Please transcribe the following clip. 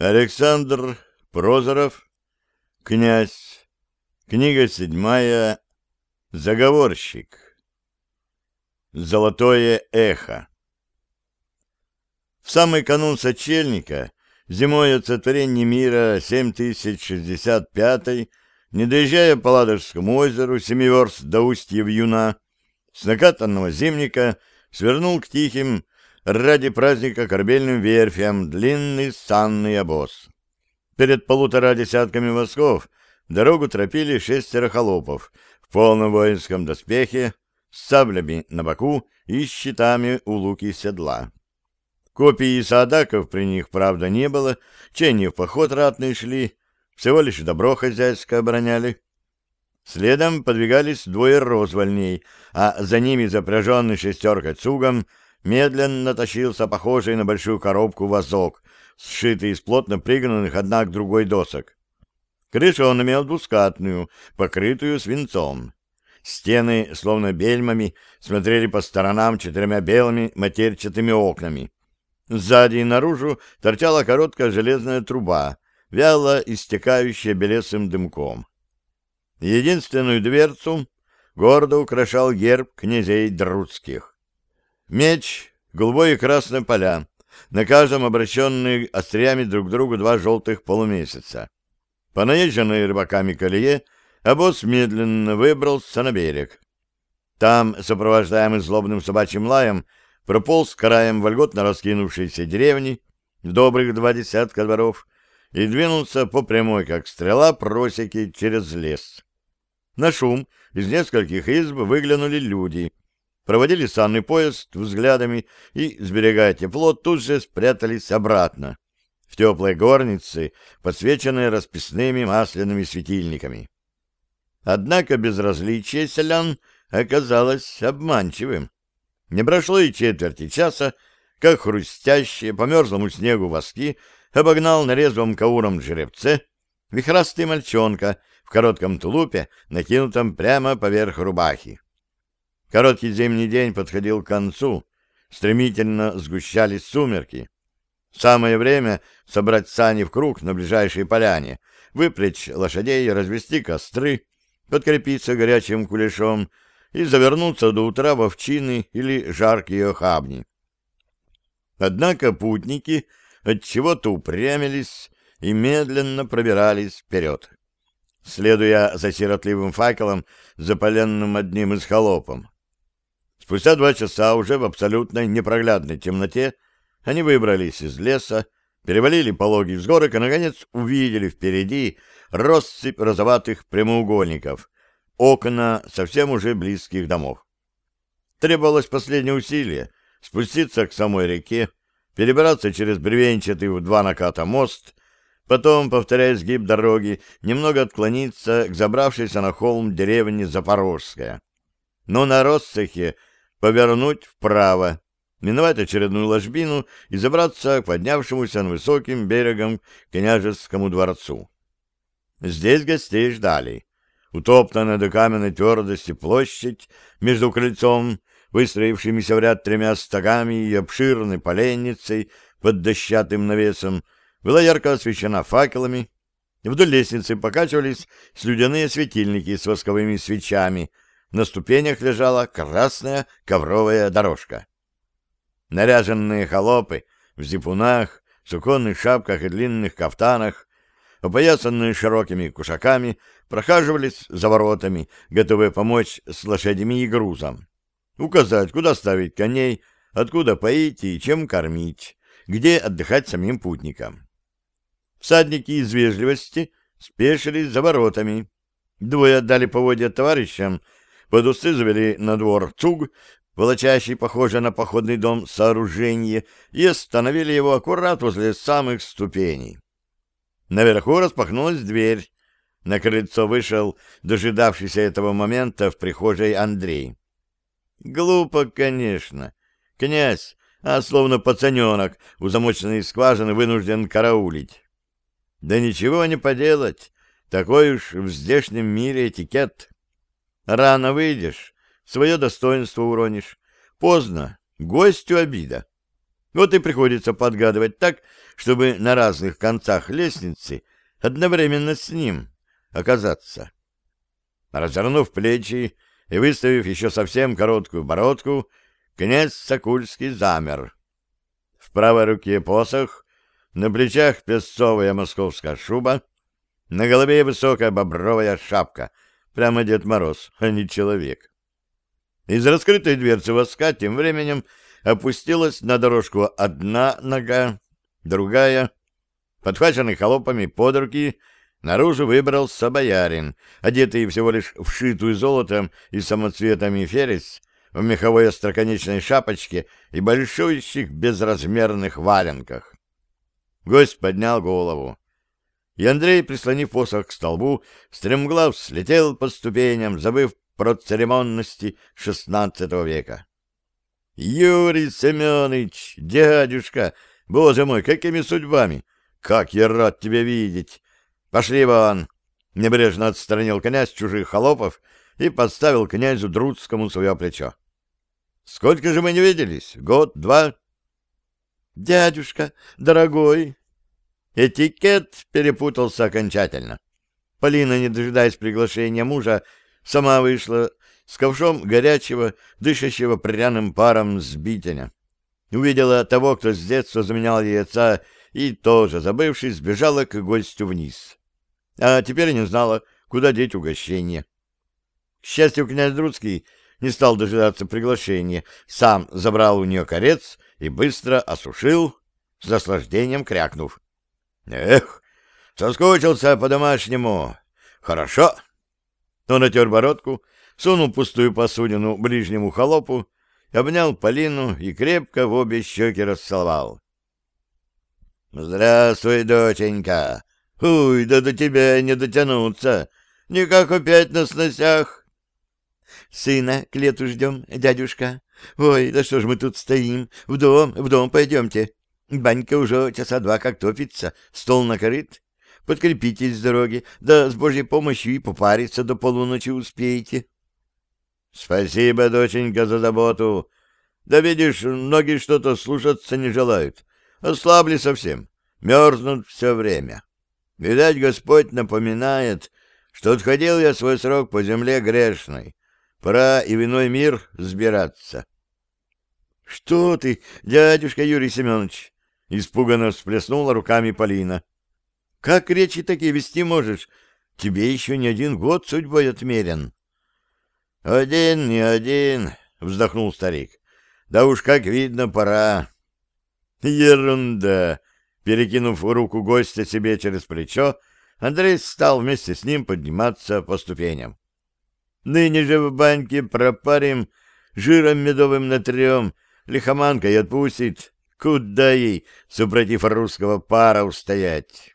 Александр Прозоров, князь, книга седьмая, заговорщик, золотое эхо. В самый канун сочельника, зимой от сотворения мира 7065 не доезжая по Ладожскому озеру семи верст до устья Юна, с накатанного зимника свернул к тихим ради праздника корабельным верфям длинный санный обоз. Перед полутора десятками восков дорогу тропили шестеро холопов в полном воинском доспехе, с саблями на боку и щитами у луки седла. Копий и садаков при них, правда, не было, чей в поход ратный шли, всего лишь добро хозяйское обороняли. Следом подвигались двое розвольней, а за ними запряженный шестеркой цугом медленно тащился похожий на большую коробку вазок, сшитый из плотно пригнанных одна к другой досок. Крышу он имел двускатную, покрытую свинцом. Стены, словно бельмами, смотрели по сторонам четырьмя белыми матерчатыми окнами. Сзади и наружу торчала короткая железная труба, вяло истекающая белесым дымком. Единственную дверцу гордо украшал герб князей Друцких. Меч, голубой и красные поля, на каждом обращенные остриями друг к другу два желтых полумесяца. По наезженной рыбаками колее обоз медленно выбрался на берег. Там, сопровождаемый злобным собачьим лаем, прополз краем вольготно раскинувшейся деревни, добрых два десятка дворов, и двинулся по прямой, как стрела, просеки через лес. На шум из нескольких изб выглянули люди, проводили санный поезд взглядами и, сберегая тепло, тут же спрятались обратно, в теплые горницы, подсвеченные расписными масляными светильниками. Однако безразличие селян оказалось обманчивым. Не прошло и четверти часа, как хрустящие по мерзлому снегу воски обогнал на резвом кауром жеребце вихрастый мальчонка в коротком тулупе, накинутом прямо поверх рубахи. Короткий зимний день подходил к концу, стремительно сгущались сумерки. Самое время собрать сани в круг на ближайшей поляне, выплечь лошадей, развести костры, подкрепиться горячим кулешом и завернуться до утра в овчины или жаркие охабни. Однако путники от чего то упрямились и медленно пробирались вперед, следуя за сиротливым факелом, запаленным одним из холопом. Спустя два часа уже в абсолютной непроглядной темноте они выбрались из леса, перевалили пологий взгорок и, наконец, увидели впереди россыпь розоватых прямоугольников, окна совсем уже близких домов. Требовалось последнее усилие — спуститься к самой реке, перебраться через бревенчатый в два наката мост, потом, повторяя сгиб дороги, немного отклониться к забравшейся на холм деревне Запорожская. Но на Россахе повернуть вправо, миновать очередную ложбину и забраться к поднявшемуся на высоким берегом княжескому дворцу. Здесь гостей ждали утоптанная до каменной твердости площадь между крыльцом, выстроившимися в ряд тремя стогами и обширной поленницей под дощатым навесом, была ярко освещена факелами. Вдоль лестницы покачивались слюдяные светильники с восковыми свечами. На ступенях лежала красная ковровая дорожка. Наряженные холопы в зипунах, суконных шапках и длинных кафтанах опоясанные широкими кушаками, прохаживались за воротами, готовые помочь с лошадями и грузом. Указать, куда ставить коней, откуда поить и чем кормить, где отдыхать самим путникам. Всадники из вежливости спешились за воротами. Двое отдали поводья товарищам, под усы завели на двор цуг, волочащий, похоже на походный дом, сооружение, и остановили его аккурат возле самых ступеней. Наверху распахнулась дверь. На крыльцо вышел дожидавшийся этого момента в прихожей Андрей. Глупо, конечно. Князь, а словно пацаненок у замоченной скважины вынужден караулить. Да ничего не поделать, такой уж в здешнем мире этикет. Рано выйдешь, свое достоинство уронишь. Поздно, гостю обида. Вот и приходится подгадывать так, чтобы на разных концах лестницы одновременно с ним оказаться. Развернув плечи и выставив еще совсем короткую бородку, князь Сокульский замер. В правой руке посох, на плечах песцовая московская шуба, на голове высокая бобровая шапка, прямо Дед Мороз, а не человек. Из раскрытой дверцы воска тем временем опустилась на дорожку одна нога, другая. Подхваченный холопами под руки, наружу выбрался боярин, одетый всего лишь вшитую золотом и самоцветами ферес, в меховой остроконечной шапочке и большущих безразмерных валенках. Гость поднял голову. И Андрей, прислонив посох к столбу, стремглав слетел по ступеням, забыв про церемонности XVI века. «Юрий Семенович, дядюшка, боже мой, какими судьбами! Как я рад тебя видеть! Пошли вон!» Небрежно отстранил князь чужих холопов и подставил князю Друцкому свое плечо. «Сколько же мы не виделись? Год, два?» «Дядюшка, дорогой!» Этикет перепутался окончательно. Полина, не дожидаясь приглашения мужа, сама вышла с ковшом горячего, дышащего пряным паром сбитеня. Увидела того, кто с детства заменял ей отца, и тоже, забывшись, сбежала к гостю вниз. А теперь не знала, куда деть угощение. К счастью, князь Друцкий не стал дожидаться приглашения, сам забрал у нее корец и быстро осушил, с наслаждением крякнув. «Эх, соскучился по-домашнему. Хорошо». Он натер бородку, сунул пустую посудину ближнему холопу, обнял Полину и крепко в обе щеки расцеловал. «Здравствуй, доченька! Уй, да до тебя не дотянуться! Никак опять на сносях!» «Сына к лету ждем, дядюшка. Ой, да что ж мы тут стоим? В дом, в дом пойдемте. Банька уже часа два как топится, стол накрыт. Подкрепитесь с дороги, да с Божьей помощью и попариться до полуночи успеете. — Спасибо, доченька, за заботу. Да видишь, ноги что-то слушаться не желают. Ослабли совсем, мерзнут все время. Видать, Господь напоминает, что отходил я свой срок по земле грешной. Пора и в иной мир сбираться. — Что ты, дядюшка Юрий Семенович? — испуганно всплеснула руками Полина. — Как речи такие вести можешь? Тебе еще не один год судьбой отмерен. — Один, не один, — вздохнул старик. — Да уж, как видно, пора. — Ерунда! Перекинув руку гостя себе через плечо, Андрей стал вместе с ним подниматься по ступеням. Ныне же в баньке пропарим, жиром медовым натрем, лихоманкой отпустит. Куда ей, супротив русского пара, устоять?